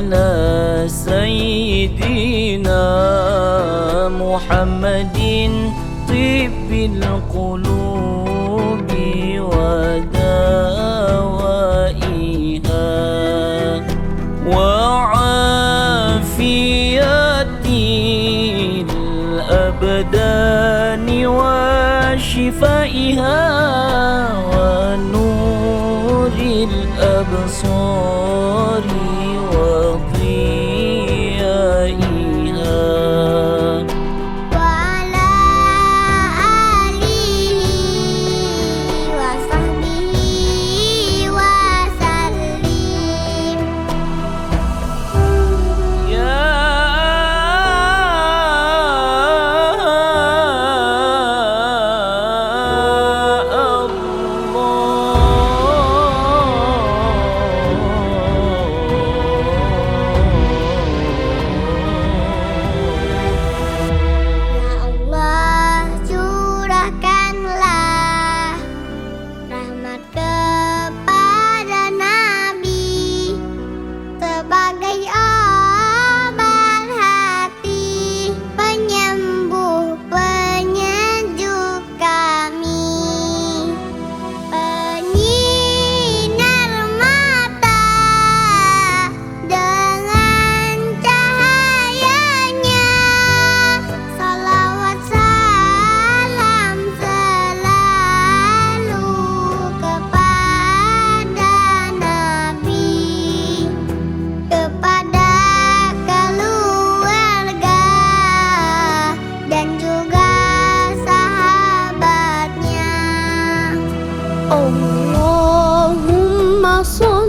على سيدنا محمد طب القلوب ودوائها وعافية الأبدان وشفائها ونور الأبصار. nosso